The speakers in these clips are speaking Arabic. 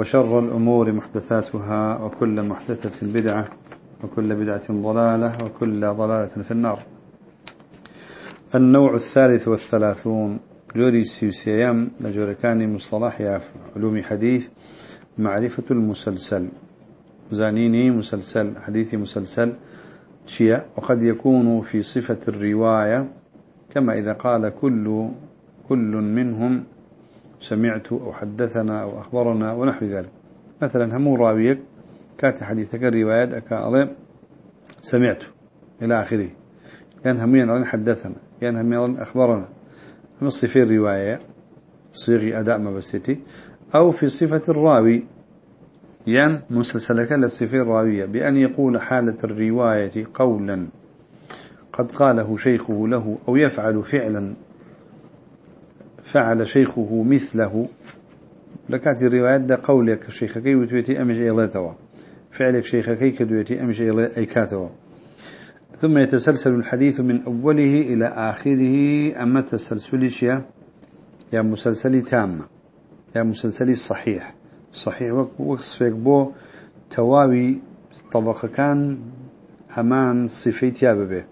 وشر الأمور محدثاتها وكل محدثة بدعة وكل بدعة ضلالة وكل ضلالة في النار. النوع الثالث والثلاثون جوري السيسيام لجوركان مصطلح علوم حديث معرفة المسلسل. زانيني مسلسل حديث مسلسل شيء وقد يكون في صفة الرواية كما إذا قال كل كل منهم سمعت أو حدثنا أو أخبرنا ونحو ذلك. مثلا هم راويك كات حديثك الروايات أكا سمعت إلى آخره. كان همين أن حدثنا كان همين أخبرنا. هم الصفة الرواية صيغي أداء ما بستي أو في صفة الراوي يعني مسلسلك للصفة الراوية بأن يقول حالة الرواية قولا. قد قاله شيخه له أو يفعل فعلا. فعل شيخه مثله. لكات الروايات ده قولك شيخكي وتويتي أمش إيلاتوا فعلك شيخكي كدويتي أمش أي كاتوا. ثم يتسلسل الحديث من أوله إلى آخره أما تسلسل شيء يا مسلسل تام. يا مسلسل صحيح. صحيح وصفك بو تواوي طبقة كان همان صفيت يا ببه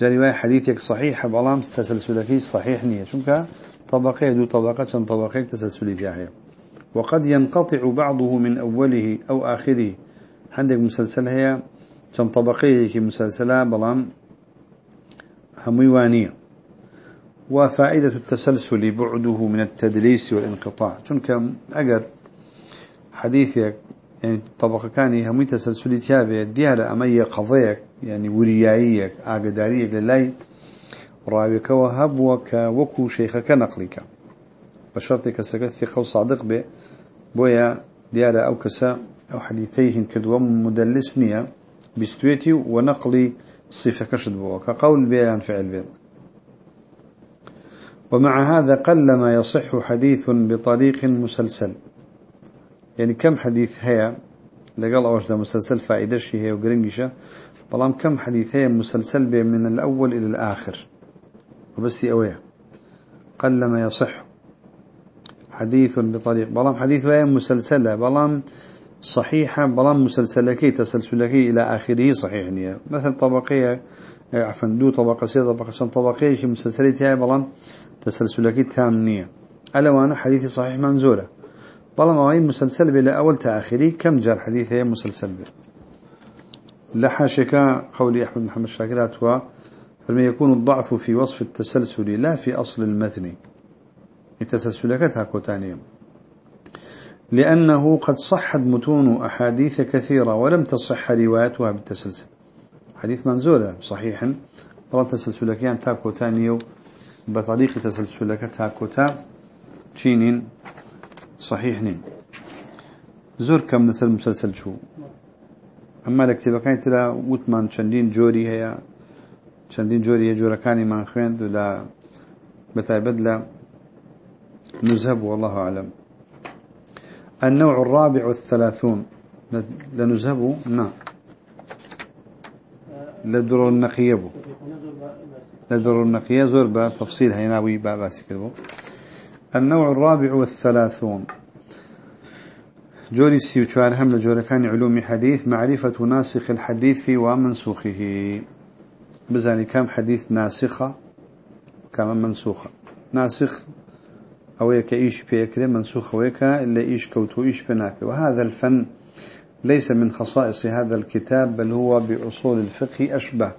جاري حديثك صحيح بلام تسلسلك صحيح نية. شنك طبقة دو طبقة شن طبقة تسلسلي فيها وقد ينقطع بعضه من أوله أو آخره. عندك مسلسل هي شن طبقة مسلسلة بلان هميوانية. وفائدة التسلسل بعده من التدليس والانقطاع. چونك أجر حديثك يعني طبقة كان همي تسلسلي تيابه ديالة أمي قضيك يعني وريائيك آقداريك لله راويك وهب وك وكو شيخك نقلك بشرطك سكت ثقة وصادق به بويا ديارة أو كسا أو حديثيه كدوا مدلسنيا بستويتي ونقلي صفة كشد بوا كقول بيان فعل بيان ومع هذا قل ما يصح حديث بطريق مسلسل. يعني كم حديث هي لقال أوش ده مسلسل فائدة شي هي وقرنجشة طالما كم حديث هي مسلسل من الأول إلى الآخر. وبس قل ما يصح. حديث بطريق. بلام حديث وهي مسلسلة. بلام صحيحة. بلام مسلسلة كي تسلسلكي إلى آخره صحيح نية مثلا طبقية عفوا دو طبقة سيدة طبقة شن طبقية شي مسلسلة هاي بلام تسلسلكي تام نية ألا وأنا حديث صحيح منزولة. بلام هاي مسلسل بلا أول تآخري كم جار حديث هي مسلسل بلا لحاشك قولي أحمد محمد شاكرات و فلما يكون الضعف في وصف التسلسل لا في أصل المتن. التسلسلكتها كتانية لأنه قد صحت متون أحاديث كثيرة ولم تصح روايتها بالتسلسل. حديث منزولة صحيحا ولم تسلسلكيان تاكو تانيو بطريق تسلسلكتها كتا تشينين صحيحين زور كم مثل مسلسل شو. أما لكتبه كانت لا وثمان شندين جوري هي چندین جۆری جۆرەکانی من و لە بتایبەت لە نزهب والله أعلم. النوع الرابع والثلاثون. لنزهب نعم لدر النقية بو. لدر النقية زور بتفصيل هيناوي باسي كده النوع الرابع والثلاثون. جوري السيوتشوار هم لجوركان علوم حديث معرفة ناسخ الحديث ومنسوخه. بزاني كم حديث ناسخة كم منسوخة. ناسخ أو يك إيش بيكره منسوخ ويك إلا إيش كوتو إيش بناك وهذا الفن ليس من خصائص هذا الكتاب بل هو بأصول الفقه أشبه.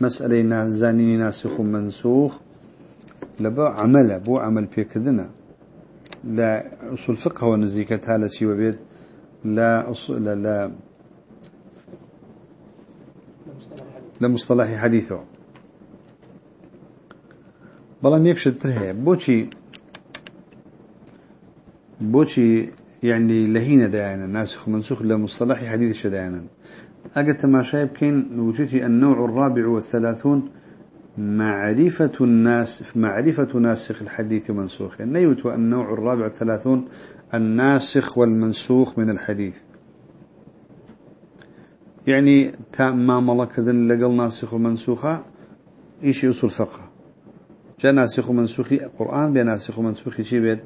مسألة زاني ناسخ منسوخ لبا عمل بو عمل بيكدنا لا أصول فقه هو نزيكة هالتي وبيت لا أصول لا, لا لمصطلح حديثه بلام يكشد ترهي بوشي بوشي يعني لهينا ديانا ناسخ ومنسوخ لمصطلح حديث شديانا أجت ما شايب كين نوتيتي النوع الرابع والثلاثون معرفة الناس معرفة ناسخ الحديث ومنسوخ النيوت النوع الرابع والثلاثون الناسخ والمنسوخ من الحديث. يعني تام ما ملك ذن لقل ناسخ ومنسوخة إيش أصول فقه؟ جاء ناسخ ومنسوخي قرآن بناسخ ومنسوخي شي بيت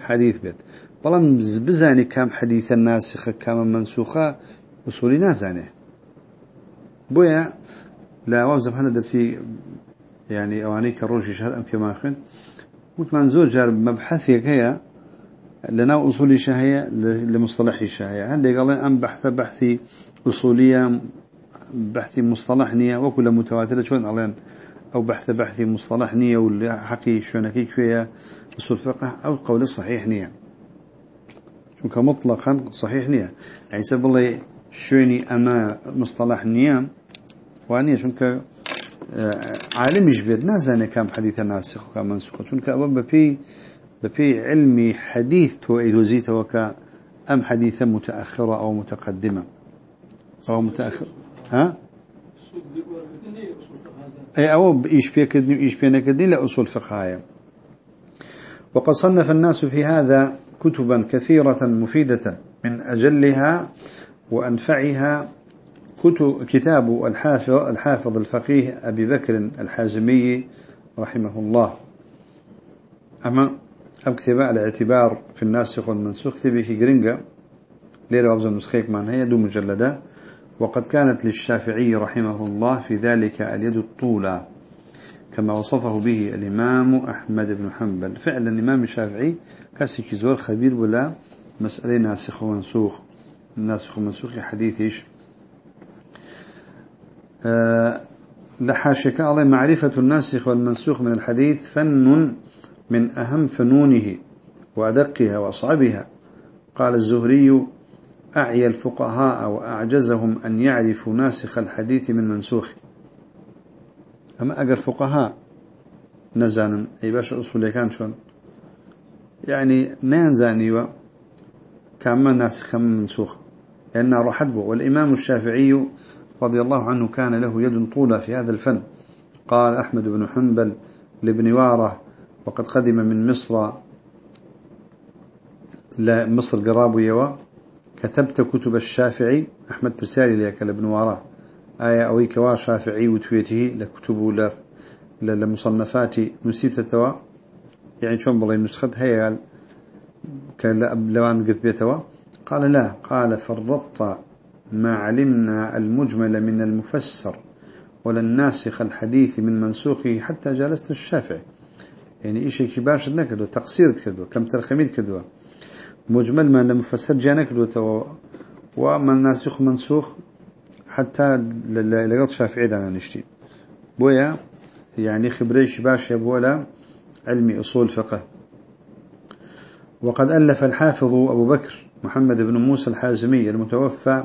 حديث بيت. بلان بزاني كام حديث الناسخة كام منسوخة أصولي نازانه بويا لا وازم هنا درسي يعني أواني كروشي شهر أمتي ماخن وثمان زوج جار مبحثي كيا لنا أصولي شهية لمصطلحي شهية. عندي قال أم بحث بحثي أصولية بحثي مصطلح نية وكل متواترة شون ألين أو بحث بحثي مصطلح نية ولا حقي شونكي كفية أصول فقه أو قول صحيح نية. شو كمطلقا صحيح نية. يعني سبب الله شوني أنا مصطلح نية وأني شونك آه، عالم يجبر. نازاني كام حديث ناسخ وكام منسوخ. شونك أبا بفي بفي علمي حديث توزيت وكا أم حديثة متأخرة أو متقدمة. أو متأخر؟ ها؟ أي أو إيش بيكدني وإيش بينكدني؟ لأصول فقهاية وقد صنف الناس في هذا كتبا كثيرة مفيدة من أجلها وأنفعها كتب كتاب الحافظ الحافظ الفقيه أبي بكر الحازمي رحمه الله. أما أم كتابة الاعتبار في الناسخ والمنسوخ كتبه في جرينجا ليرة وابزا نسخيك معنا هي دو مجلدة. وقد كانت للشافعي رحمه الله في ذلك اليد الطولى كما وصفه به الإمام أحمد بن حنبل. فعلا الإمام الشافعي كاسي كزور خبير ولا مسألة ناسخ ومنسوخ. ناسخ ومنسوخ حديث أه لحاشك الله معرفة الناسخ والمنسوخ من الحديث فن من أهم فنونه وأدقها وأصعبها. قال الزهري أعيا الفقهاء وأعجزهم أن يعرفوا ناسخ الحديث من منسوخ. أما أقر فقهاء نزانا أي باش أصول كان شون؟ يعني نانزاني كما ناسخ من منسوخ. لأن رحت به والإمام الشافعي رضي الله عنه كان له يد طولة في هذا الفن. قال أحمد بن حنبل لابن وارة وقد قدم من مصر لمصر قراب يوا كتبت كتب الشافعي أحمد بسالي لك لابن واره آية أوي كوا شافعي وتويته لكتبه لمصنفات نسيت توا. يعني شون بالله نسخت قال لوان قلت بيتوا. قال لا قال فرطت ما علمنا المجمل من المفسر ولا الناسخ الحديث من منسوخه حتى جلست الشافعي. يعني إيش كباش نكدو تقصير كدو كم ترخميت كدو مجمل ما لم يفسر جانك دو تو. ومن ناسخ منسوخ حتى لقد شافعي دانا نشتي. بويا يعني خبريش باش يبولا علمي أصول فقه. وقد ألف الحافظ أبو بكر محمد بن موسى الحازمي المتوفى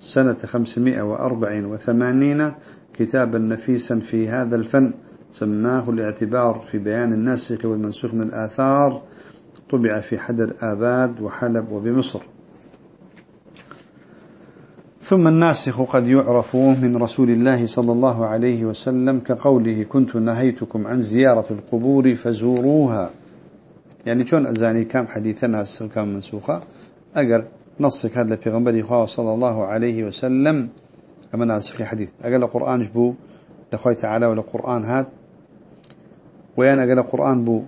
سنة 584 كتابا نفيسا في هذا الفن سماه الاعتبار في بيان الناسخ والمنسوخ من الآثار طبع في حدر آباد وحلب وبمصر ثم الناسخ قد يعرف من رسول الله صلى الله عليه وسلم كقوله كنت نهيتكم عن زيارة القبور فزوروها. يعني شون أزاني كام حديثا ناسخ كام منسوخة. أقر نصك هذا غنبري صلى الله عليه وسلم أما ناسخ حديث. أقل القرآن جبو لخوي تعالى ولا هذا ويان أقل القرآن بو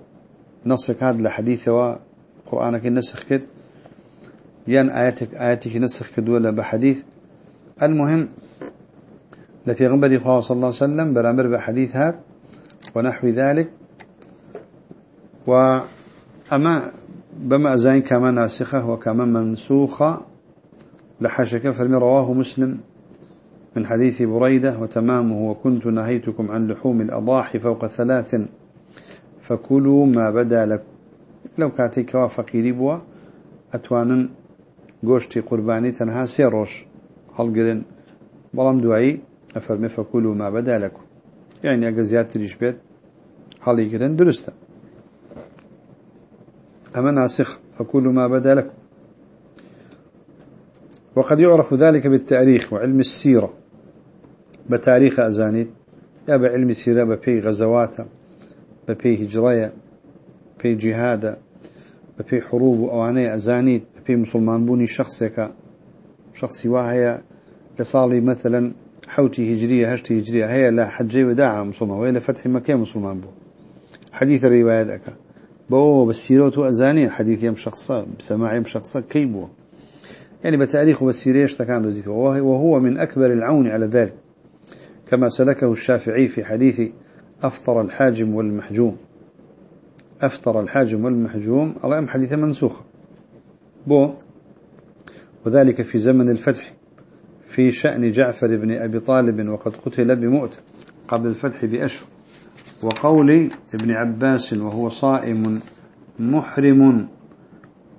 نصك هذا لحديث وقرآنك نسخ كد. يان آياتك آياتك نسخ كد ولا بحديث. المهم لفي غنبري صلى الله عليه وسلم برامر بحديث هذا ونحو ذلك. وأما بما زين كما ناسخة وكما منسوخة لحشك فلم رواه مسلم من حديث بريدة وتمامه وكنت نهيتكم عن لحوم الأضاحي فوق ثلاث فەکول و مابەدا لەو کاتێک کەوا فەقیری بووە ئەتوانن گۆشتی قوربانی تەنها سێ ڕۆژ هەڵگرن. بەڵام دوایی ئەفەرمێ فەکول و مابەدا لەکو. یان ئەگە زیاتریش بێت هەڵیگرن درستە أما ناسخ فكل ما بدا لكم وقد يعرف ذلك بالتاريخ وعلم السيرة. بتاريخ أزانيت يا بعلم السيرة بفي غزواته ببي هجرية ببي جهاد ببي حروب أواني أزانيد ببي مسلمان بوني شخصك شخصي واهي لصالي مثلا حوتي هجرية هشتي هجرية هي لا حجي وداعة مسلمان وهي لفتح مكة مسلمان بو حديث الرواية ذاك بو بالسيرة أزاني حديث يم شخصا بسماع يم شخصا كيبو يعني بتاريخ والسيريش تكان وهو من أكبر العون على ذلك كما سلكه الشافعي في حديث أفطر الحاجم والمحجوم. أفطر الحاجم والمحجوم. الله أم حديث منسوخ بو. وذلك في زمن الفتح. في شأن جعفر بن أبي طالب وقد قتل بمؤت قبل الفتح بأشهر. وقول ابن عباس وهو صائم محرم.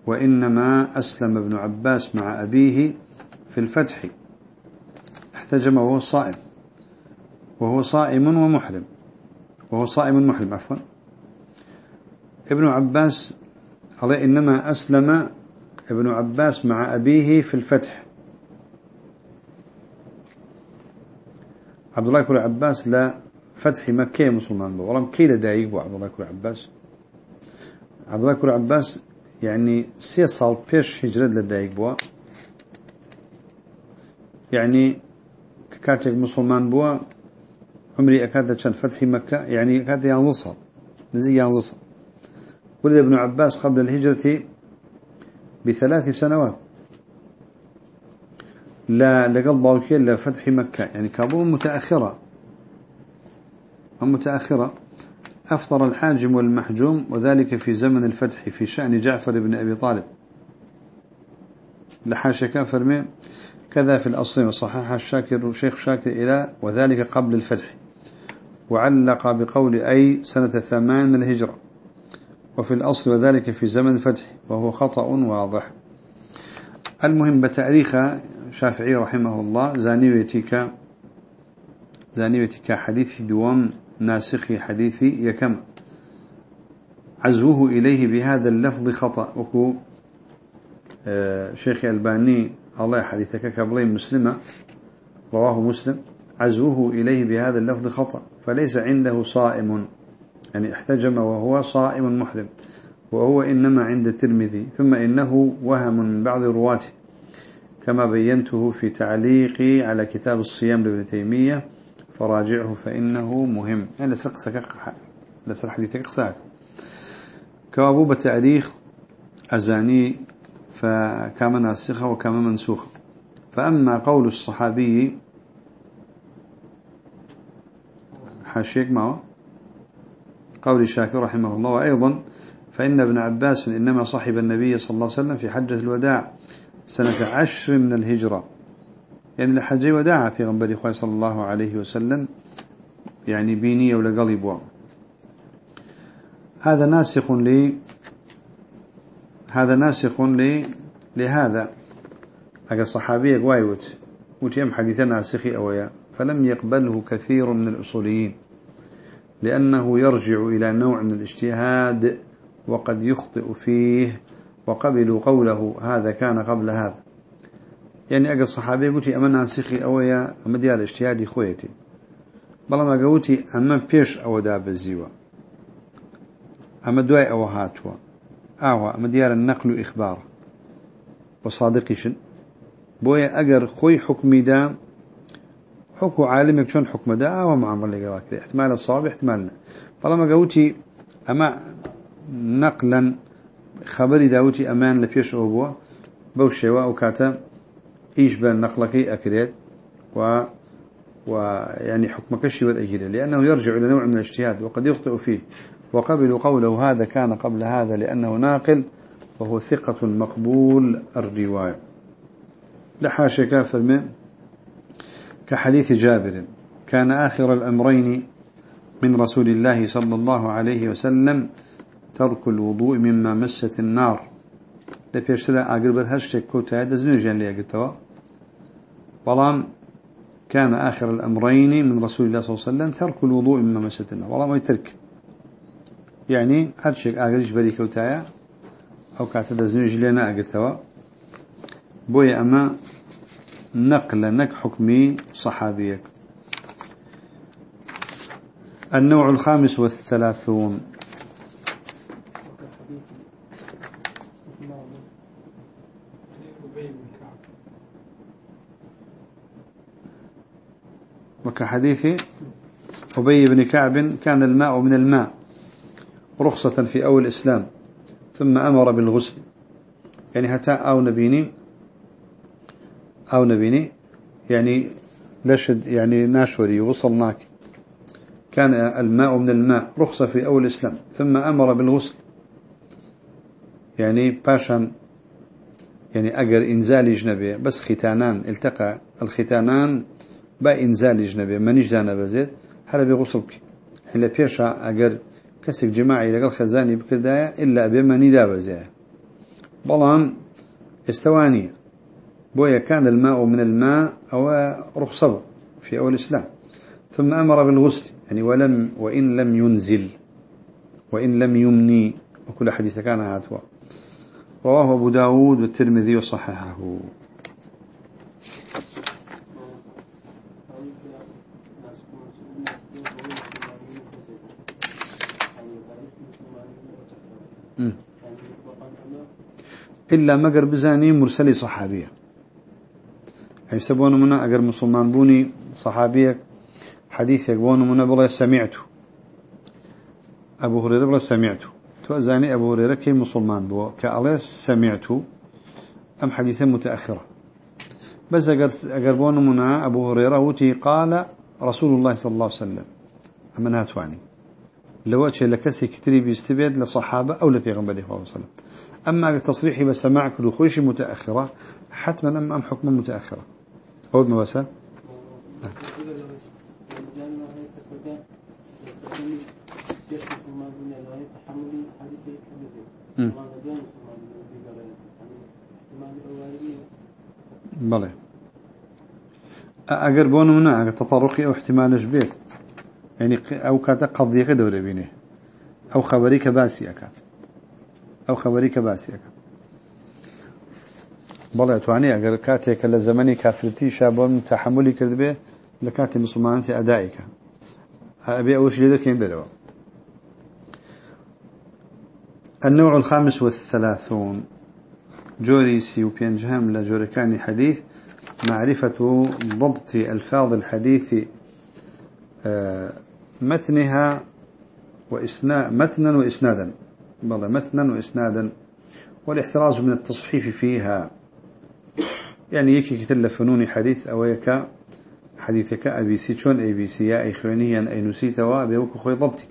وإنما أسلم ابن عباس مع أبيه في الفتح. احتجم وهو صائم. وهو صائم ومحرم. وهو صائم محرم عفوا. ابن عباس قال إنما أسلم ابن عباس مع أبيه في الفتح. عبد الله كل عباس لا فتح مكة مسلمان بو. ولم كيل دايق عبد الله كل عباس. عبد الله كل عباس يعني سي صال بيش هجرة لدايق بو. يعني كاتك مسلمان بو. عمري أكاد كان فتح مكة يعني أكاد ينظصر نزي ينظصر ولد ابن عباس قبل الهجرة بثلاث سنوات. لا لقلب باوكي لفتح مكة يعني كابول متأخرة. متأخرة. أفطر الحاجم والمحجوم وذلك في زمن الفتح في شأن جعفر بن أبي طالب. لحاشا كافر من كذا في الأصل وصححها الشاكر شيخ شاكر إلى وذلك قبل الفتح. وعلق بقول أي سنة ثمان من الهجرة. وفي الأصل وذلك في زمن الفتح وهو خطأ واضح. المهم بتأريخ شافعي رحمه الله زانيوتك زانيوتك حديث دوام ناسخ حديث يكم. عزوه إليه بهذا اللفظ خطأ. وكو آه، شيخ ألباني الله حديثك كبلين مسلمة رواه مسلم. عزوه إليه بهذا اللفظ خطأ فليس عنده صائم. يعني احتجم وهو صائم محرم وهو إنما عند الترمذي ثم إنه وهم من بعض رواته كما بينته في تعليقي على كتاب الصيام لابن تيمية فراجعه فإنه مهم. يعني لسرق سكك لسرق حديثك قصاك. كوابوب تاريخ أزاني فكما ناسخة وكما منسوخة. فأما قول الصحابي حاشيك معه. قول الشاكر رحمه الله. وأيضا فإن ابن عباس إنما صحب النبي صلى الله عليه وسلم في حجة الوداع سنة عشر من الهجرة. يعني لحجة وداع في غنبري خوي صلى الله عليه وسلم. يعني بينية ولا قلب هذا ناسخ لي هذا ناسخ لي لهذا. أجل صحابي قوايوت وتيم حديث ناسخي أويا. فلم يقبله كثير من الأصوليين لأنه يرجع إلى نوع من الاجتهاد وقد يخطئ فيه وقبلوا قوله هذا كان قبل هذا. يعني أقل صحابي قلت أما ناسخي أويا أما ديال اجتهادي خويتي. بلا ما قلت أما بيش أو داب الزيوة أما دواي أو هاتوا. أهو أما ديال النقل إخبار. وصادقشن بويا أقر خوي حكمي دام حكو عالمك شون حكم دا ومعامل لقراك احتمال الصواب احتمالنا فلما قوتي أما نقلا خبري داوتي أمان لفيش أبوه بوشيوا أو كاتا إيش بان نقلك أكريت و ويعني حكمك شي والأجل لأنه يرجع إلى نوع من الاجتهاد وقد يخطئ فيه. وقبلوا قوله هذا كان قبل هذا لأنه ناقل وهو ثقة مقبول الرواية. لحاشا كافر من كحديث جابر كان آخر الأمرين من رسول الله صلى الله عليه وسلم ترك الوضوء مما مست النار. لبيشتلا أقرب الهشتك كوتا دزنوجان لي أقلتوا بلام كان آخر الأمرين من رسول الله صلى الله عليه وسلم ترك الوضوء مما مست النار. بلام يترك يعني هرشك أقرج بري كوتايا أو كاتا دزنوج لنا أقلتوا بوي أما نقل نك حكمي صحابيك. النوع الخامس والثلاثون. وكحديث أبي بن كعب كان الماء من الماء رخصة في أول الإسلام ثم أمر بالغسل. يعني حتى أو نبيني أو نبيني يعني لشد يعني ناشوري وصلناك. كان الماء من الماء رخصة في أول الإسلام ثم أمر بالغسل. يعني باشا يعني أجر إنزال جنبه بس ختانان التقى الختانان با إنزال جنبه منيش دانا بزيد هل بغسلك هلا بيشا أجر كسك جماعي لقل خزاني بكردايا إلا أبي مني دا بزيد بلان استواني. بويا كان الماء من الماء أو رخصة في أول الإسلام. ثم أمر بالغسل يعني ولم وإن لم ينزل وإن لم يمني وكل حديث كان هاتوا رواه أبو داود والترمذي وصححه. إلا مقر بزاني مرسلي صحابية. أي سبون منا أقر مسلمان بوني صحابية حديث يقبون منا بلا سمعته. أبو هريرة بلا سمعته. توزاني أبو هريرة كي مسلمان بو. كأله سمعته. أم حديثة متأخرة. بس أقر بون منا أبو هريرة وتي قال رسول الله صلى الله عليه وسلم. أمنها تواني لو أتشي لكسي كتري بيستبيد لصحابة أو لبيغنبالي صلى الله عليه وسلم. أما تصريحي بسماع كل خوش متأخرة. حتما أم حكم متأخرة. أود مواسا بله. أجر بونونا أجر تطرقي أو احتمال جبير يعني أو كاتا قضية دورة بينه أو خبري كباسي أكات أو خبري كباسي أكات بەڵێ توانێ ئەگەر کاتێکە لە زمانی کافرتی شابۆم تحملی کرد بێ لە کاتی مسلمانەتی ئەدایکە. ئەبێ ئەوش لێ دەکەین بەرەوە النوع الخامس والثلاثون. جوري سي وبينجهم لجوركاني حديث معرفة ضبط ألفاظ الحديث آه، متنها وإسنا متنا وإسنادا بلى متنا وإسنادا والاحتراز من التصحيف فيها. يعني يكي كتل فنون حديث أو يكا حديثك أبي سي شون أي بي سي أي خوانيا أي نسيتوا بيوك خوي ضبطك.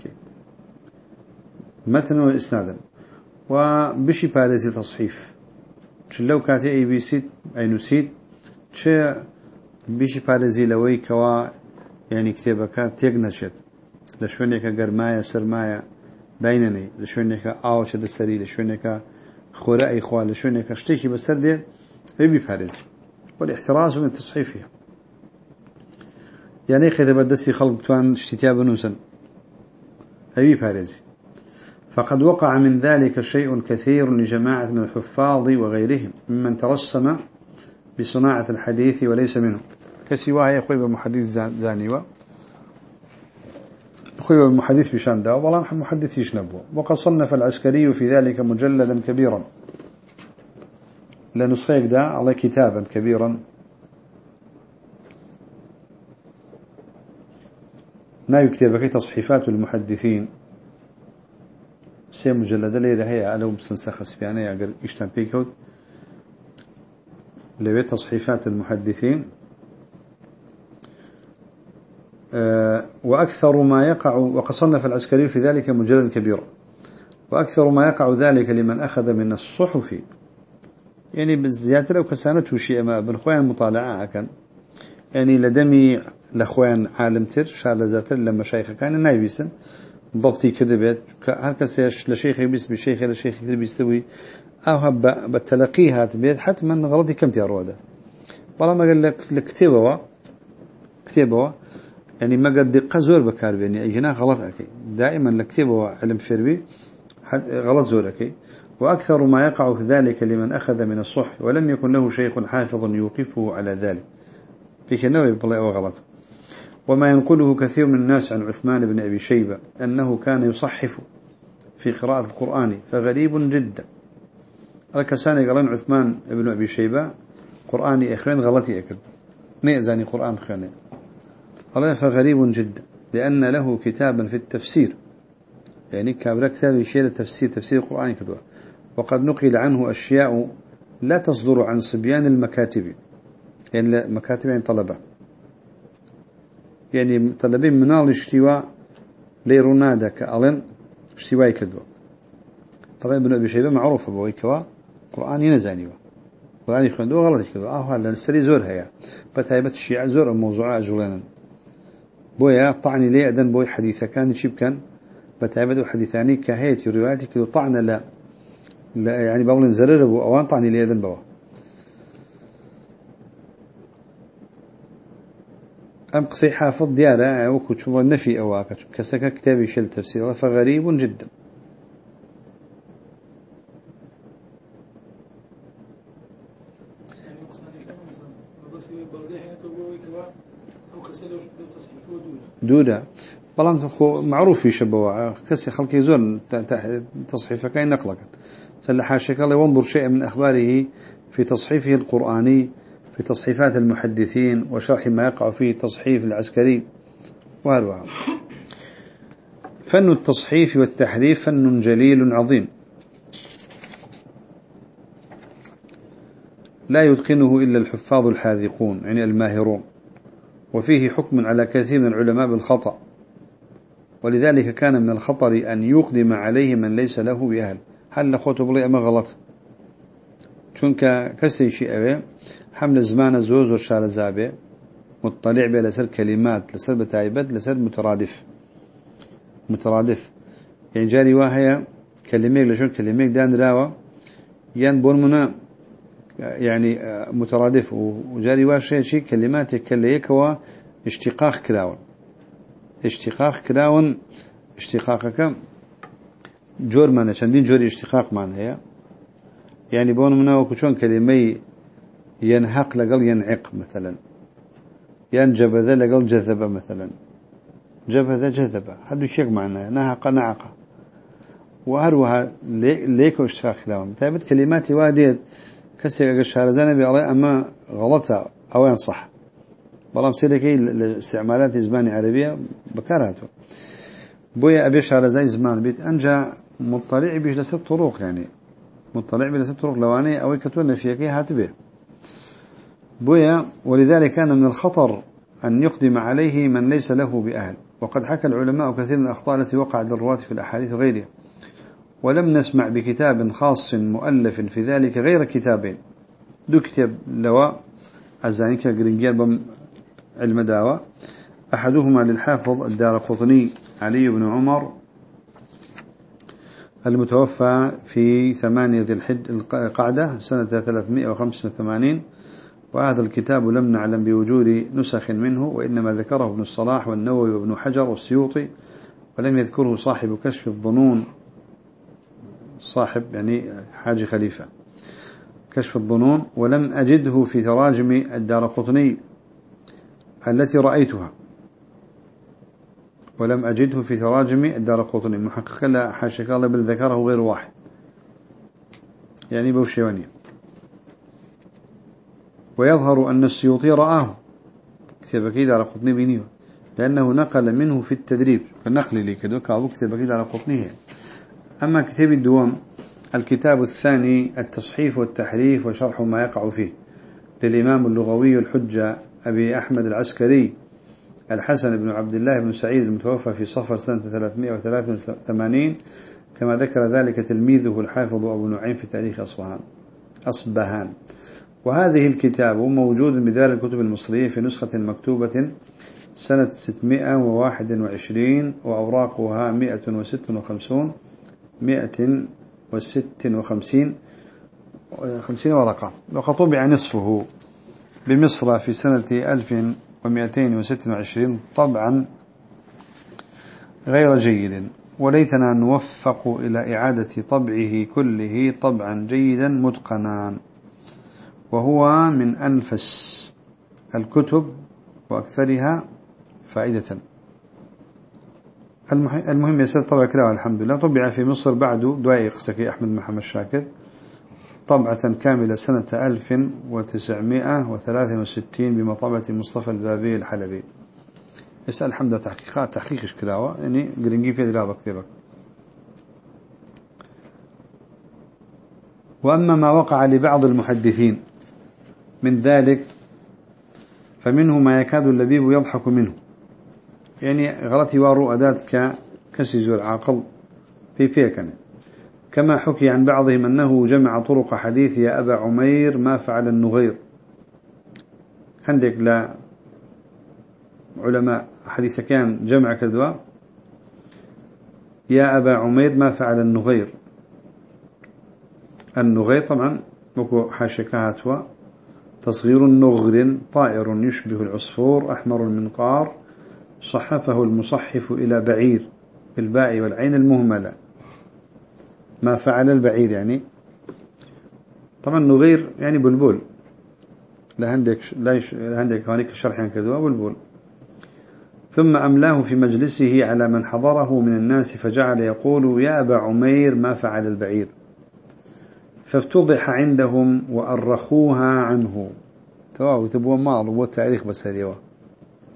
متن وإسنادا وبشي بارزي تصحيف. لو كاتي أي بي سي أي نسيت چه بشي بارزي لوي كوا يعني كتابك تيق نشد لشونيك قرمايا سرمايا داينني. لشونيك آوش دستري لشونيك خوراء إخوان لشونيك اشتكي بسر دي بيبي فارزي والاحتراز من التصحيف فيها يعني إذا بدسي خلق بتوان اشتتاب نوسا أبي فارزي فقد وقع من ذلك شيء كثير لجماعة من الحفاظ وغيرهم ممن ترسم بصناعة الحديث وليس منه. كسواه يخوي بمحدث زانيوة. يخوي بمحدث بشان دا والله محدث يشنبه وقد صنف العسكري في ذلك مجلدا كبيرا. لنصيق دا على كتابا كبيرا. ناوي كتابك تصحيفات المحدثين. سي مجلدة ليلة هي ألو مستنسخة سبيانية أقل إشتان بيكوت لبي تصحيفات المحدثين. أه وأكثر ما يقع وقد صنف العسكري في ذلك مجلد كبير وأكثر ما يقع ذلك لمن أخذ من الصحف يعني بالزيادة لو كسانت وشيء ما بالخوان مطالعة كان يعني لدمي لخوان عالم تر شار لزاتر لما شيخ كان نايبيسن. ضبطي كذبت هركس لشيخ يبيس بشيخ لشيخ كذب يستوي أو هب بالتلقي هات بيت حتما غلطي كم تيروده والله ما قال لك الكتابة كتابة يعني ما قد دقة زور بكار بيني. هنا غلط أكي. دائما الكتابة علم فيربي غلط زور أكي. وأكثر ما يقع في ذلك لمن أخذ من الصح ولم يكن له شيخ حافظ يوقفه على ذلك. في كنوي بطلع وغلط وما ينقله كثير من الناس عن عثمان بن أبي شيبة أنه كان يصحف في قراءة القرآن فغريب جدا. الكساني قالين عثمان بن أبي شيبة قرآني إخوان غلطي أكد. نئزاني قرآن خياني قال فغريب جدا لأن له كتابا في التفسير. يعني كابرا كتاب يشير التفسير تفسير القرآن كدوه وقد نقل عنه أشياء لا تصدر عن صبيان المكاتب. يعني مكاتب يعني طلبة. يعني طلبين منال اشتواء ليرونادا كألين اشتواء كدو. طبعا ابن أبي شيبة معروف أبوي كوا قرآن ينزاني قرآن يخندو غلط كدو آه هلا نستري زور هيا. بتايبت الشيعة زور الموضوع أجولانا بويا طعني لي أدن بوي حديثة كان يشيب كان. بتايبت حديثاني كهيتي رواياتي كدو طعنا لا. يعني بقول زرر أبو أوان طعني لي أذن بوا أم قصي حافظ ديارة وكو تشوف النفي أواك كسك كتابي شل تفسير فغريب جدا. دودة. بلان معروف في شبوة كسي خلقي زور تصحيفك كاين نقلك سل حاشك الله وانظر شيء من أخباره في تصحيفه القرآني في تصحيفات المحدثين وشرح ما يقع فيه تصحيف العسكري وهذا. فن التصحيف والتحريف فن جليل عظيم. لا يتقنه إلا الحفاظ الحاذقون يعني الماهرون. وفيه حكم على كثير من العلماء بالخطأ. ولذلك كان من الخطر أن يقدم عليه من ليس له بأهل. هل لخوته بلي أما غلط؟ چونك كسي شيء أبي حمل زمان زوز وشال زابي مطلع به لسر كلمات لسر بتايبت لسر مترادف. مترادف. يعني جاري واهية كلمة لشون كلمة دان راوة ين بون يعني مترادف. وجاري واشي شيء كليك هو اشتقاق كلاون اشتقاق كلاون اشتقاقك جور معنى چندين جور اشتقاق معنى يعني بون منا وكشون كلمة ينحق لقل ينعق مثلا. ينجبذ لقل جذب مثلا. جبذ جذب هذا شيء معناه نهق نعق وهروها ليك اشتقاق لهم تابت كلماتي واديت كسر الشهرزان بأرأي أما غلطة أو ينصح بلام سيدكي الاستعمالات زمان عربية بكارهاته بويا أبي شهرزان زمان بيت أنجا مطلع بيش لست طرق يعني مطلع بيش لست طرق. لواني أو كتولنا فيكي هاتبه. بويا ولذلك كان من الخطر أن يقدم عليه من ليس له بأهل. وقد حكى العلماء كثير من الأخطاء التي وقعت للرواة في الأحاديث وغيرها. ولم نسمع بكتاب خاص مؤلف في ذلك غير كتابين. دو كتاب لواء عزانيك قرنجير بم علم داوة أحدهما للحافظ الدار قطني علي بن عمر المتوفى في ثمانية ذي الحج القعدة سنة 385 وهذا الكتاب لم نعلم بوجود نسخ منه وإنما ذكره ابن الصلاح والنووي وابن حجر والسيوطي ولم يذكره صاحب كشف الظنون. صاحب يعني حاج خليفة. كشف الظنون ولم أجده في تراجم الدار التي رأيتها. ولم أجده في تراجم الدار قطني محقق لا حاشك الله بل ذكره غير واحد. يعني بوشيواني ويظهر أن السيوطي رآه. كتاب كيد على قطني بنيه لأنه نقل منه في التدريب فالنقل لي كده كابو كتاب كيد على قطنيه أما كتاب الدوام الكتاب الثاني التصحيف والتحريف وشرح ما يقع فيه. للإمام اللغوي الحجة أبي أحمد العسكري. الحسن بن عبد الله بن سعيد المتوفى في صفر سنة 383 كما ذكر ذلك تلميذه الحافظ أبو نعيم في تاريخ أصبهان. أصبهان. وهذه الكتاب موجود بدار الكتب المصرية في نسخة مكتوبة سنة 621 وأوراقها 156 156 خمسين ورقة. وقد طبع نصفه بمصر في سنة 1226 طبعا غير جيد وليتنا نوفق إلى إعادة طبعه كله طبعا جيدا متقنا وهو من أنفس الكتب وأكثرها فائدة. المهم يسير طبع كلاوة الحمد لله. طبع في مصر بعد دعاء قسكي أحمد محمد شاكر. طبعة كاملة سنة 1963 بمطبعة مصطفى البابي الحلبي. يسأل حمد تحقيقات تحقيق كلاوة يعني قرنجي في دلابة كتيرك وأما ما وقع لبعض المحدثين من ذلك فمنه ما يكاد اللبيب يضحك منه. يعني غلطي وارو أداة كسز العاقل في فيكن كما حكي عن بعضهم أنه جمع طرق حديث يا أبا عمير ما فعل النغير. عندك لا علماء حديث كان جمع كدوا يا أبا عمير ما فعل النغير. النغير طبعا وكو حاشكاتوا. تصغير نغر طائر يشبه العصفور أحمر المنقار. صحفه المصحف إلى بعير بالباء والعين المهملة. ما فعل البعير يعني. طبعا نغير يعني بلبل لا عندك لا عندك هناك شرح كذا بلبل ثم أملاه في مجلسه على من حضره من الناس فجعل يقول يا أبا عمير ما فعل البعير. فافتضح عندهم وأرخوها عنه. تواو تبوا مال والتاريخ بس اليوم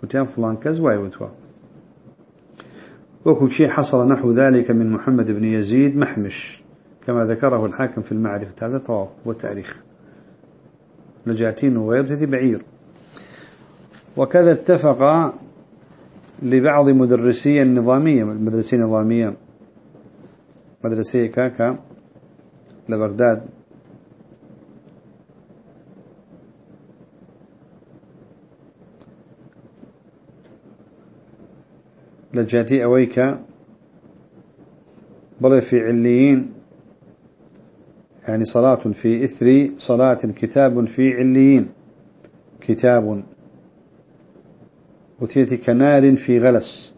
وتيان فلان كز واي وكو شيء حصل نحو ذلك من محمد بن يزيد محمش كما ذكره الحاكم في المعرفة. هذا طواف والتاريخ نجاتين وغير بعير. وكذا اتفق لبعض مدرسي النظامية المدرسية النظامية مدرسية كاكا لبغداد. لجاتي أويك بل في عليين يعني صلاة في إثر صلاة كتاب في عليين كتاب وتيتي كنار في غلس.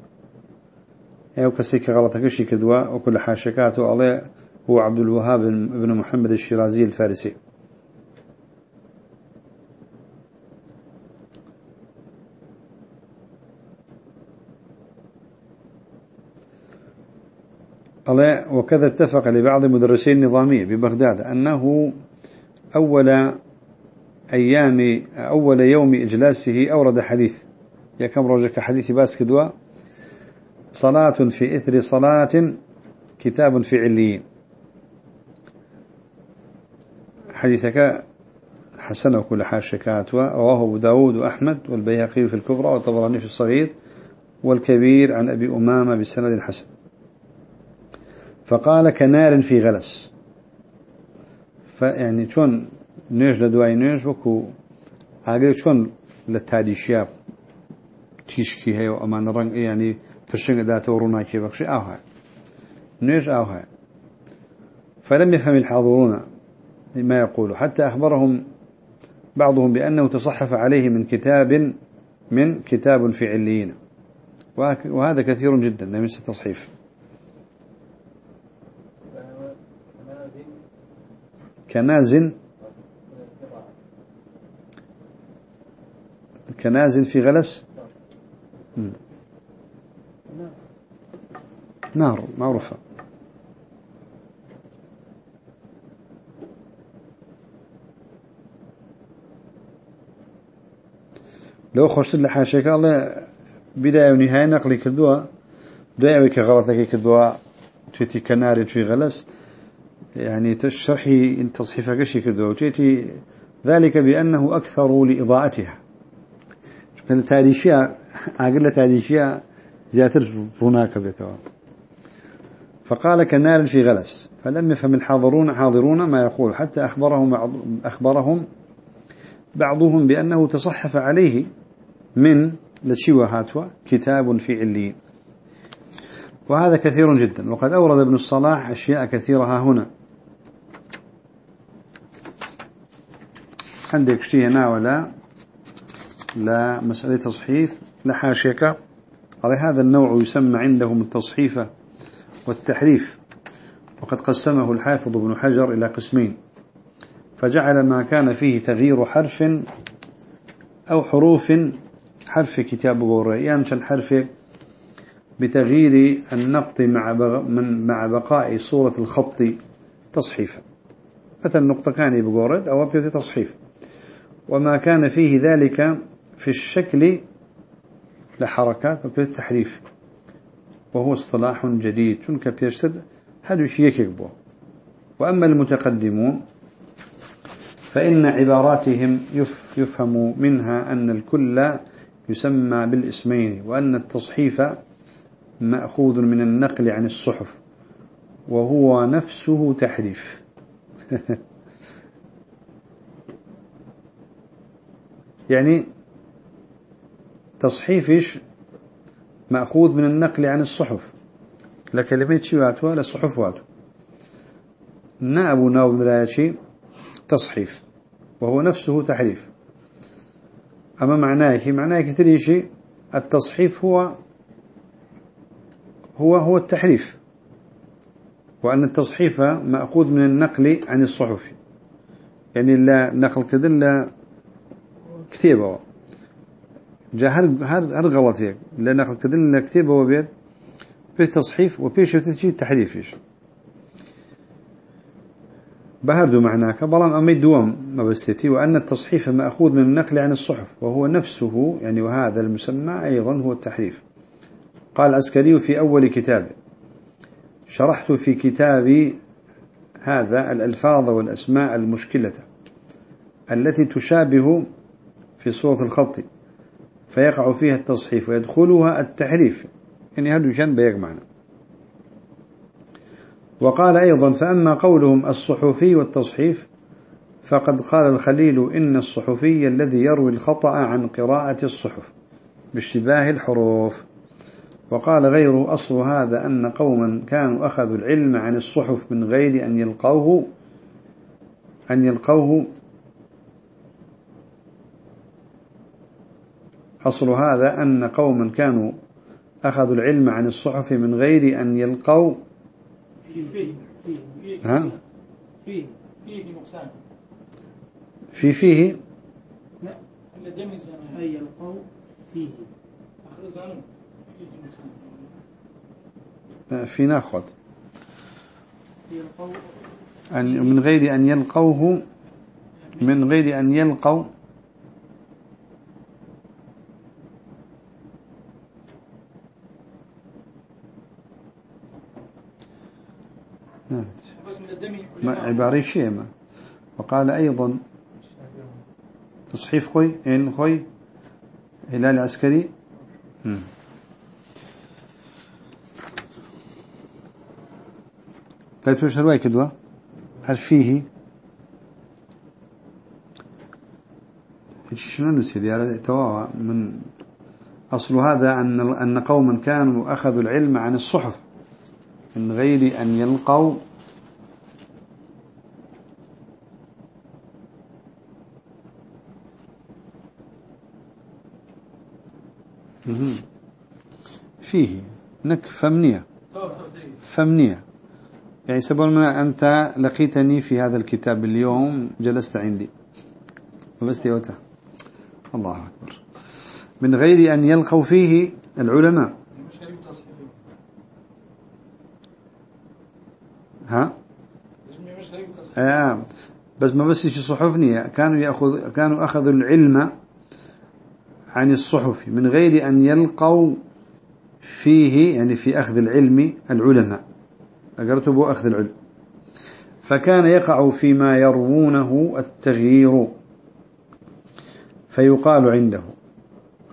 أو كسيك غلطك شي كدوا وكل حاشكاته عليه هو عبد الوهاب بن محمد الشيرازي الفارسي. وكذا اتفق لبعض مدرسي النظامية ببغداد أنه أول أيام أول يوم إجلاسه أورد حديث. يا كم رجك حديث باس كدوا صلاة في إثر صلاة كتاب في عليين. حديثك حسنه كل حاشكات رواه أبو داود وأحمد والبيهقي في الكبرى والطبراني في الصغير والكبير عن أبي أمامة بسند حسن. فقال كنار في غلس. فيعني شون نيج لدواي نيج وكو عاقل شون للتاديشياب تيشكي هي وأمان رنگ يعني فرشنگ داته ورونا كي بخشي أوها نيج أوها فلم يفهم الحاضرون ما يقول حتى أخبرهم بعضهم بأنه تصحف عليه من كتاب من كتاب في عليين وهذا كثير جدا لم يصح كناز كناز في غلس؟ نار معروفة. لو خشت لحاشيك الله بداية ونهاية نقلي كدوا دعوي كغلطك كدوا تيتي كنار في غلس. يعني تشرحي إن تصحيفك شي تيتي ذلك بأنه أكثر لإضاءتها. من تاريخيا أقل تاريخيا زيادة هناك بيتوا فقال كنار في غلس فلم يفهم الحاضرون حاضرون ما يقول حتى أخبرهم أخبرهم بعضهم بأنه تصحف عليه من لتشوى هاتوا كتاب في عليين وهذا كثير جدا. وقد أورد ابن الصلاح أشياء كثيرة هنا. عندك شيء هنا ولا؟ لا مسألة تصحيف لا حاشيك على هذا النوع يسمى عندهم التصحيفة والتحريف. وقد قسمه الحافظ ابن حجر إلى قسمين. فجعل ما كان فيه تغيير حرف أو حروف حرف كتاب بوري يعني حرف؟ بتغيير النقط مع من مع بقاء صورة الخط تصحيفا. مثلا نقطة كان بقورد أو بيوتي تصحيف. وما كان فيه ذلك في الشكل لحركات وبيوتي تحريف وهو اصطلاح جديد. شنك بيشتد هذا يكبه وأما المتقدمون فإن عباراتهم يفهم منها أن الكل يسمى بالاسمين وأن التصحيف مأخوذ من النقل عن الصحف وهو نفسه تحريف. يعني تصحيفش مأخوذ من النقل عن الصحف. لكلمة شي واتوا للصحف واتوا. نابو ناو من تصحيف. وهو نفسه تحريف. أما معناه معناه كتير شيء التصحيف هو هو هو التحريف. وأن التصحيف مأخوذ من النقل عن الصحف. يعني لا نقل كذا لا كتابة جاء هر هر هر غلط هيك لا نقل كذا لا كتابة وبيت في تصحيف وبيش تحريف إيش بهردو معناك. بلان أمي دوام بستي وأن التصحيف مأخوذ من النقل عن الصحف وهو نفسه يعني وهذا المسمى أيضا هو التحريف. قال العسكري في أول كتابه شرحت في كتابي هذا الألفاظ والأسماء المشكلة التي تشابه في صورة الخط فيقع فيها التصحيف ويدخلها التحريف. يعني هذا جنب يجمعنا وقال أيضا فأما قولهم الصحفي والتصحيف فقد قال الخليل إن الصحفي الذي يروي الخطأ عن قراءة الصحف باشتباه الحروف. وقال غيره أصل هذا أن قوما كانوا أخذوا العلم عن الصحف من غير أن يلقوه أن يلقوه أصل هذا أن قوما كانوا أخذوا العلم عن الصحف من غير أن يلقوا فيه فيه ها؟ فيه فيه نقصان في فيه؟ لا أي يلقوا فيه في ناخذ. أن من غير أن يلقوه من غير أن يلقوا ما عبارة شيء ما. وقال أيضا تصحيف خوي إن خوي هلال عسكري. ثلاث وش رواية كدوة هل فيه؟ شنو نسيد يعني تواوا من أصل هذا أن أن قوما كانوا أخذوا العلم عن الصحف. من غير أن يلقوا فيه نك فمنية. فمنية. يعني سبب ما أنت لقيتني في هذا الكتاب اليوم جلست عندي. وبست يوتا. الله أكبر. من غير أن يلقوا فيه العلماء ها آه بس ما بس في صحفني كانوا يأخذ كانوا أخذوا العلم عن الصحف من غير أن يلقوا فيه يعني في أخذ العلم العلماء. أقرته أخذ العلم. فكان يقع فيما يروونه التغيير. فيقال عنده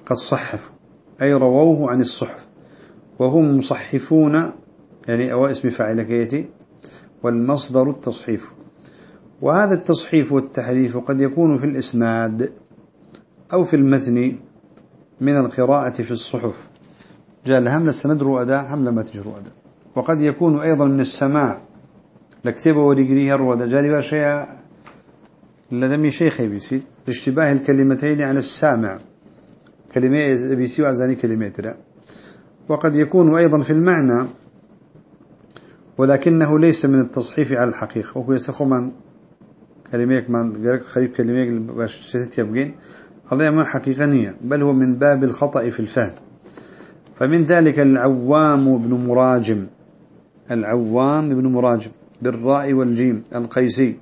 قد صحفوا أي رووه عن الصحف. وهم مصحفون يعني أو اسم فاعل كيتي والمصدر التصحيف. وهذا التصحيف والتحريف قد يكون في الإسناد أو في المتن من القراءة في الصحف. جاء الهم سندر أداء هم لما تجروا أداء وقد يكون أيضا من السماع. لكتبه ورقريه الروضة جالي شيء لدمي شيخ بيسي لاشتباه الكلمتين على السامع. كلمة بيسي وعزاني كلمات لا وقد يكون أيضا في المعنى. ولكنه ليس من التصحيف على الحقيقة. وهو يسخو من كلميك من قالك خريب كلميك باش شتت يبقين. الله ما حقيقة نية بل هو من باب الخطأ في الفهم. فمن ذلك العوام بن مراجم. العوام بن مراجم بالراء والجيم القيسي.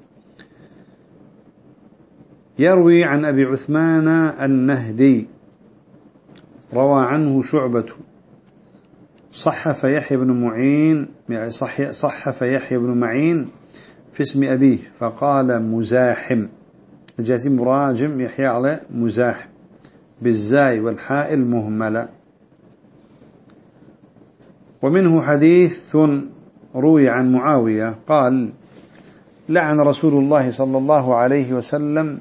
يروي عن أبي عثمان النهدي. روى عنه شعبة. صحف يحيى بن معين يعني صح صحف يحيى بن معين. في اسم أبيه فقال مزاحم. جاءت مراجم يحيى على مزاحم. بالزاي والحاء المهملة. ومنه حديث روي عن معاوية قال لعن رسول الله صلى الله عليه وسلم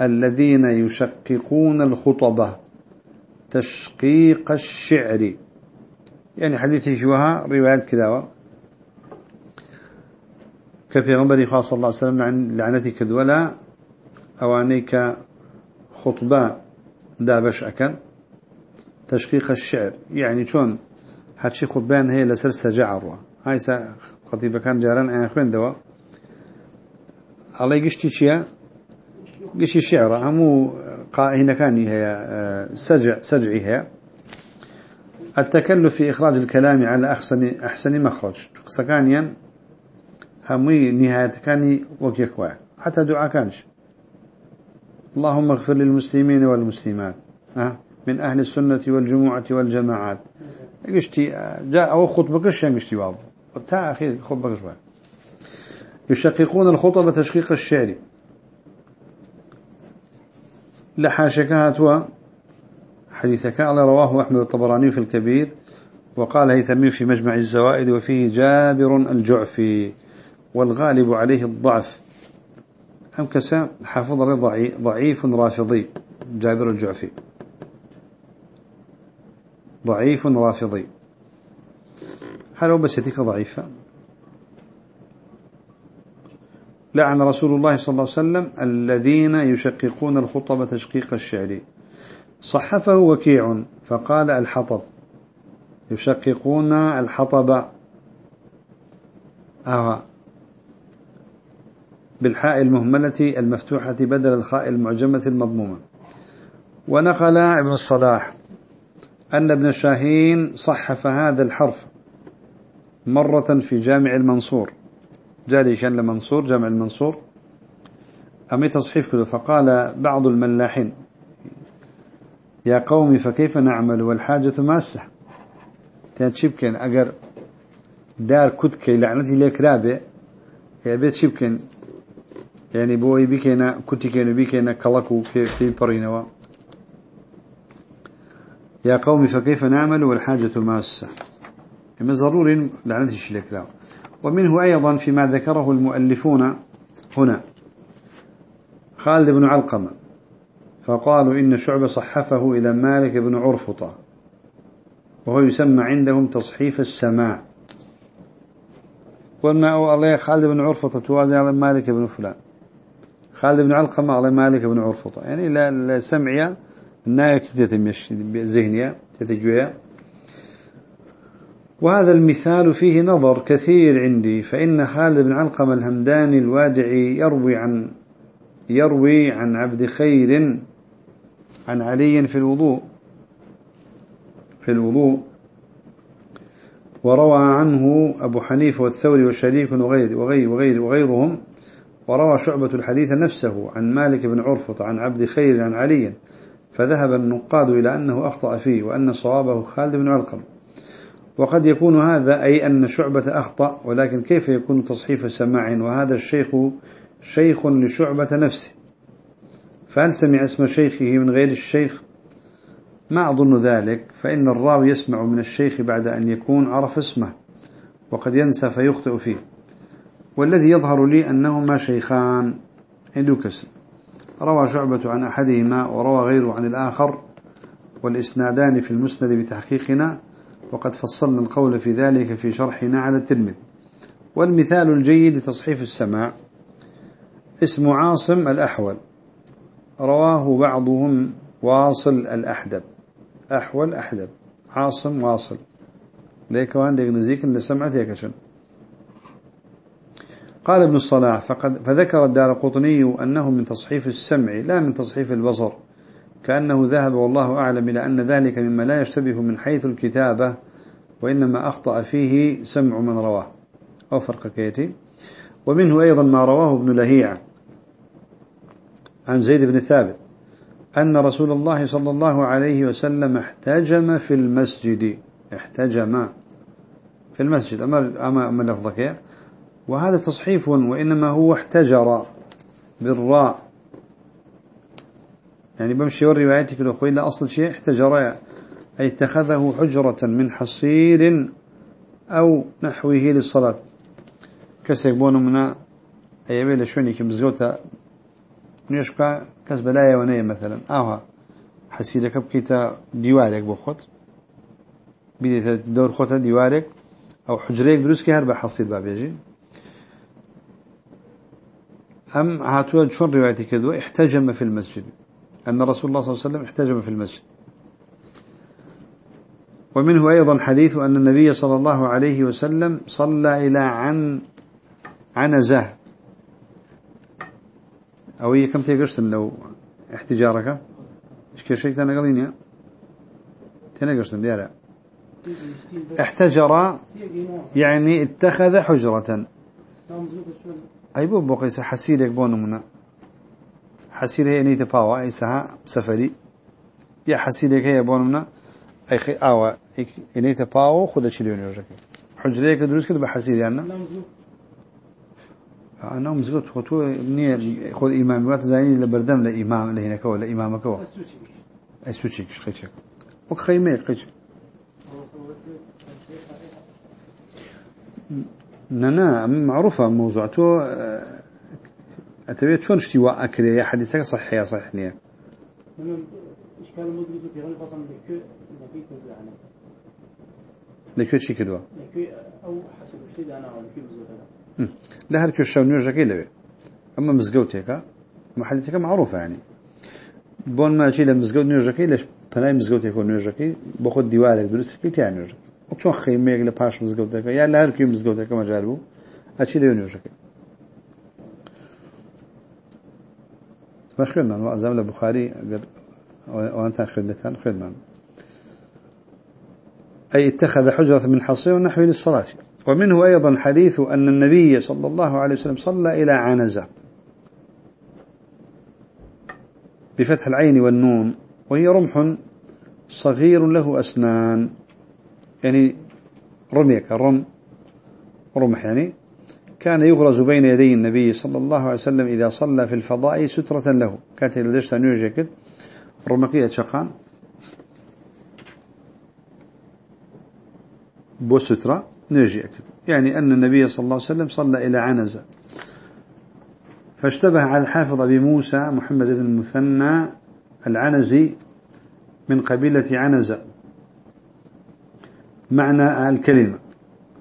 الذين يشققون الخطبة تشقيق الشعر. يعني حديثي شوها روايات كذا. كفي غنبري خاص الله عليه وسلم عن لعنتك دولا أوانيك خطبة دابش أكن تشقيق الشعر يعني شون؟ هاتشي خطبان هي لسر سجعر هاي سا خطيبة كان جاران أنا خوين دوا. الله يقشتي شيا؟ قشي الشعر همو هنا كان هي آه، سجع سجعي هي. التكلف في إخراج الكلام على أحسن أحسن مخرج. سكانيا همي نهاية كاني وكيكوا حتى دعاء كانش اللهم اغفر للمسلمين والمسلمات. ها؟ من أهل السنة والجموعة والجماعات. قشتي جاء أو خطبة قش قشتي باب تا أخير خطبة شوي يشققون الخطبة تشقيق الشعر. لحاشكها توا حديثك على رواه أحمد الطبراني في الكبير وقال هيثمي في مجمع الزوائد وفيه جابر الجعفي. والغالب عليه الضعف. أم كسا حافظ ضعيف رافضي. جابر الجعفي. ضعيف رافضي. هل هو بس يتيك ضعيفة؟ لعن رسول الله صلى الله عليه وسلم الذين يشققون الخطب تشقيق الشعر. صحفه وكيع فقال الحطب. يشققون الحطب. آه. بالحاء المهملة المفتوحة بدل الخاء المعجمة المضمومة. ونقل ابن الصلاح أن ابن شاهين صحف هذا الحرف مرة في جامع المنصور. جاري كان لمنصور جامع المنصور. أمي تصحيف كله فقال بعض الملاحين يا قومي فكيف نعمل والحاجة ماسة؟ تنشبكن أجر دار كتكي لعنتي ليك رابع يا بيت شبكن يعني بوي بكينا كتكين بكينا كلكو في في برينوا يا قومي فكيف نعمل؟ والحاجة ماسة. يعني ضروري لعنتي شلك لا. ومنه أيضا فيما ذكره المؤلفون هنا. خالد بن علقمة. فقالوا إن شعب صحفه إلى مالك بن عرفطة. وهو يسمى عندهم تصحيف السماع. وما الله خالد بن عرفطة توازي على مالك بن فلان. خالد بن علقمة على مالك بن عرفطة يعني لا السمعية الناية تتمش ذهنية تتجوية وهذا المثال فيه نظر كثير عندي فإن خالد بن علقمة الهمداني الوادعي يروي عن يروي عن عبد خير عن علي في الوضوء في الوضوء. وروى عنه أبو حنيفة والثوري والشريك وغير وغير وغير وغيرهم. وروى شعبة الحديث نفسه عن مالك بن عرفط عن عبد خير عن علي فذهب النقاد إلى أنه أخطأ فيه وأن صوابه خالد بن علقم. وقد يكون هذا أي أن شعبة أخطأ ولكن كيف يكون تصحيف سماع؟ وهذا الشيخ شيخ لشعبة نفسه. فهل سمع اسم شيخه من غير الشيخ؟ ما أظن ذلك فإن الراوي يسمع من الشيخ بعد أن يكون عرف اسمه وقد ينسى فيخطئ فيه. والذي يظهر لي أنهما شيخان. هدوكس روى شعبة عن أحدهما وروى غيره عن الآخر والإسنادان في المسند بتحقيقنا وقد فصلنا القول في ذلك في شرحنا على الترمذي. والمثال الجيد لتصحيف السماع. اسم عاصم الأحول. رواه بعضهم واصل الأحدب. أحول أحدب. عاصم واصل. ليك وان ديك نزيك اللي سمعت هيك شن قال ابن الصلاح فقد فذكر الدار قطني أنه من تصحيف السمع لا من تصحيف البصر كأنه ذهب والله أعلم إلى أن ذلك مما لا يشتبه من حيث الكتابة وإنما أخطأ فيه سمع من رواه. أو فرق كيتي. ومنه أيضا ما رواه ابن لهيعة عن زيد بن ثابت أن رسول الله صلى الله عليه وسلم احتجم في المسجد. احتجم في المسجد. أما, أما لفظك وهذا تصحيف وإنما هو احتجر بالراء. يعني بمشي والرواياتك الأخوة إلا أصل شيء احتجر أي اتخذه حجرة من حصير أو نحوه للصلاة. كسيك بونو منا أيامي لشوني كمزقوتا نيشكا كس بلايا ونية مثلا. أوها حسيلك بكيتا ديوارك بخوت. بديت دور خوتا ديوارك أو حجريك دروس كهر بحصيل بابيجي. أم هاتوا شون روايتي كدوا احتجم في المسجد. أن رسول الله صلى الله عليه وسلم احتجم في المسجد. ومنه أيضا حديث أن النبي صلى الله عليه وسلم صلى إلى عن عنزة. أو هي كم تيقشتن لو احتجارك؟ إيش كشيك تنقلين تنقشتن ديالا احتجر يعني اتخذ حجرة. أي بو بقيس حسيرك بونو منا حسير هي نيت باوا أي سها سفري. يا حسيرك هي بونو منا أي خي آوا نيت باوا خذ شلون يوجك حجريك دروس كده بحسير يعني. أنا مزقت خطوة نية خذ إمام وقت زين لبردم لإمام لهناك ولا إمامك هو أي سوتشي كش خيشك وخيمة خيشك ننا معروفة موضوعته أتبيت شون اشتواء أكري حديثك صحيح صحيح نية. إشكال مدرس في غير فصل لكي لكي يعني. لكي كدوا لكي أو حسب الشيء أنا أو لكي مزوجة لا هركي الشاو نيوجاكي لبي. أما مزقوتك محلتك معروفة يعني. بون ما شيء لمزقوت نيوجاكي ليش بناي مزقوت يكون نيوجاكي باخد ديوارك درست كي تاني نيوجاكي وشون خيميك لباش مزقوتك يا لا هركي مزقوتك مجال بو أشي ليو نيوجاكي ما خدنا وأزام البخاري وأنت خدمتان خدنا أي اتخذ حجرة من حصير ونحو للصلاة ومنه أيضا حديث أن النبي صلى الله عليه وسلم صلى إلى عنزة بفتح العين والنون وهي رمح صغير له أسنان يعني رميك رم رمح يعني. كان يغرز بين يدي النبي صلى الله عليه وسلم إذا صلى في الفضاء سترة له. كانت لدشت نيوجكت رمكية شقان. بو سترة يعني أن النبي صلى الله عليه وسلم صلى إلى عنزة. فاشتبه على الحافظ أبي موسى محمد بن المثنى العنزي من قبيلة عنزة. معنى الكلمة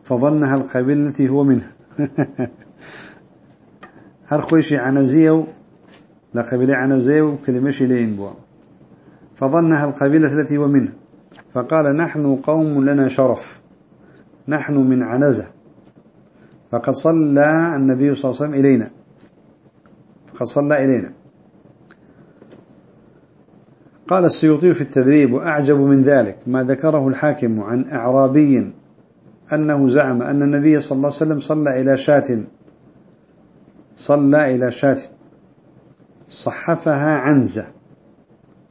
فظنها القبيلة التي هو منها. هر خويشي عنزية لا قبيلة عنزية وكلمة شلين بوا. فظنها القبيلة التي هو منها. فقال نحن قوم لنا شرف. نحن من عنزة فقد صلى النبي صلى الله عليه وسلم إلينا. فقد صلى إلينا. قال السيوطي في التدريب وأعجب من ذلك ما ذكره الحاكم عن أعرابي أنه زعم أن النبي صلى الله عليه وسلم صلى إلى شاة. صلى إلى شاة. صحفها عنزة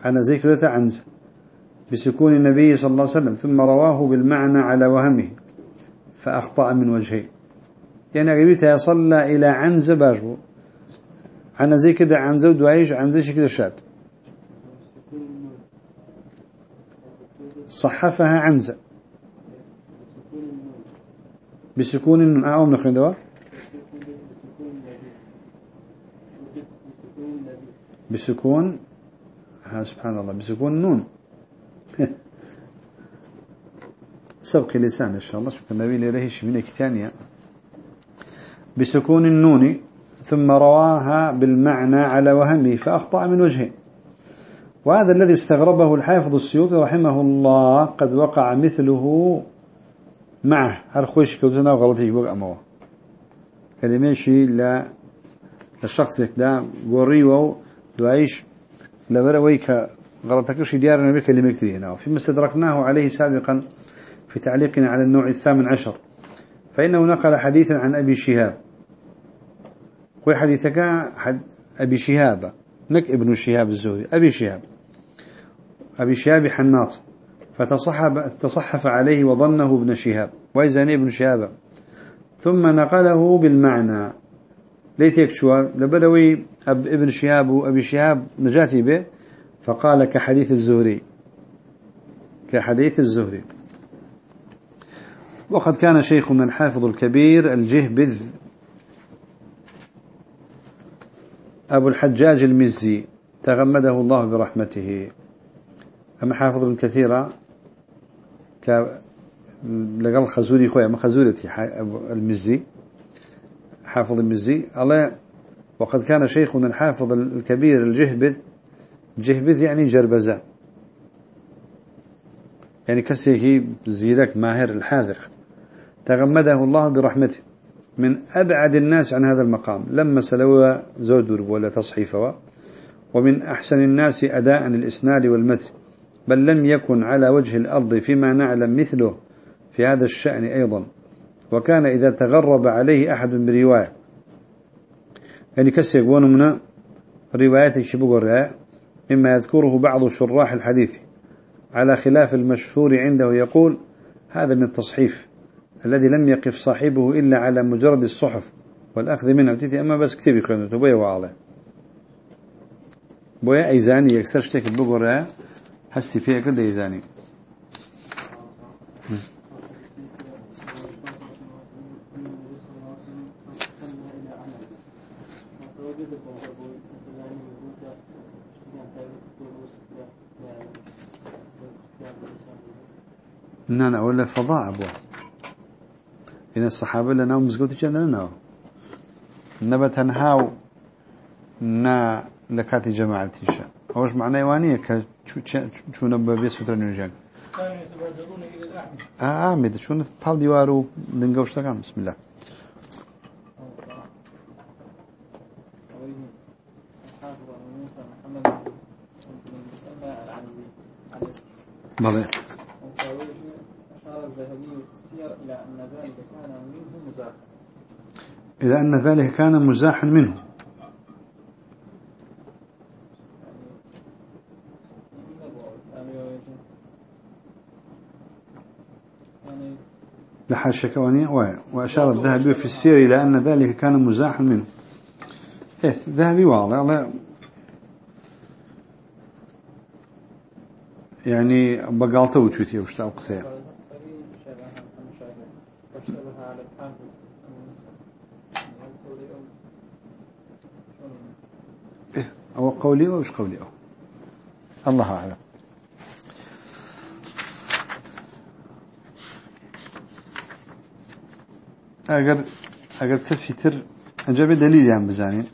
عنزة كلها عنزة بسكون النبي صلى الله عليه وسلم. ثم رواه بالمعنى على وهمه. فأخطأ من وجهين يعني قبيتها صلى إلى عنزة باجبو. عنزة كده عنزة ودوايش عنزة كده شات صحفها عنزة. بسكون النون. آه، نخين دوا بسكون. ها سبحان الله. بسكون النون. سبق لسان إن شاء الله. شكرا. النبي لرهش من كتانية بسكون النون. ثم رواها بالمعنى على وهمه فأخطأ من وجهين وهذا الذي استغربه الحافظ السيوطي رحمه الله قد وقع مثله معه. هل خوش كوتنا وغلطيش بوك أموه؟ كلمة شي لا الشخص دا قوري و دعيش لبرا ويك غلطك ديار النبي كلمة هنا. فيما استدركناه عليه سابقا في تعليقنا على النوع الثامن عشر. فإنه نقل حديثا عن أبي شهاب. وحديثك حد أبي شهاب. نك ابن شهاب الزهري. أبي شهاب. أبي شهاب حناط فتصحف تصحف عليه وظنه ابن شهاب وإذن ابن شهاب. ثم نقله بالمعنى. ليت يكشوا لبلوي أب ابن شهاب وأبي شهاب نجاتي به فقال كحديث الزهري. كحديث الزهري. وقد كان شيخنا الحافظ الكبير الجهبذ أبو الحجاج المزي تغمده الله برحمته. أما حافظ ابن كثيرة لقال خزوري خويا ما خزورتي المزي حافظ المزي. الله وقد كان شيخنا الحافظ الكبير الجهبذ جهبذ يعني جربزة. يعني كسيكي زيدك ماهر الحاذق. تغمده الله برحمته. من أبعد الناس عن هذا المقام. لما سلوا زودر ولا تصحيفه ومن أحسن الناس أداء الإسناد والمتن. بل لم يكن على وجه الأرض فيما نعلم مثله في هذا الشأن أيضا. وكان إذا تغرب عليه أحد برواية. يعني كسيق ونمنا روايات شبه مما يذكره بعض شراح الحديث. على خلاف المشهور عنده يقول هذا من التصحيف الذي لم يقف صاحبه إلا على مجرد الصحف والأخذ منها وتيتي أما بس كتبي خلنته بويا وعلى. بويا أيزاني يكسر شتك بقرة فيها كل أيزاني نانا ولا فضاء أبوه إن الصحابة لنا ومزقوتي كان لنا نبت هنهاو نا لكاتي جماعتي شا هوش معنى يوانية كشو نبا بي سترة نيوجان كانوا يتبادرون إلى الأحمد آه آمد شو نتبال ديوارو دنقوش تقام بسم الله مزاحا إلى أن ذلك كان مزاحا منه يعني لحاشا كوانية وأشار الذهبي في السير إلى أن ذلك كان مزاحا منه. إيه ذهبي واضح. يعني بقالته وتوتي وشتا قصير. إيه أو قولي أو مش قولي أو. الله أعلم. أجر أجر كسيتر أجاب دليل يعني بزاني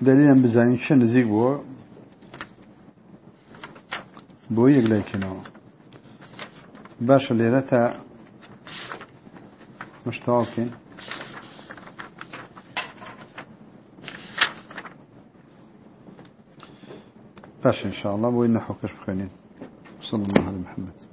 دليل يعني بزاني شن زيق بو؟ بو يقلي كنو باش اللي رتا مشتاقين باش إن شاء الله بوين نحوكش بخينين صلى الله على محمد.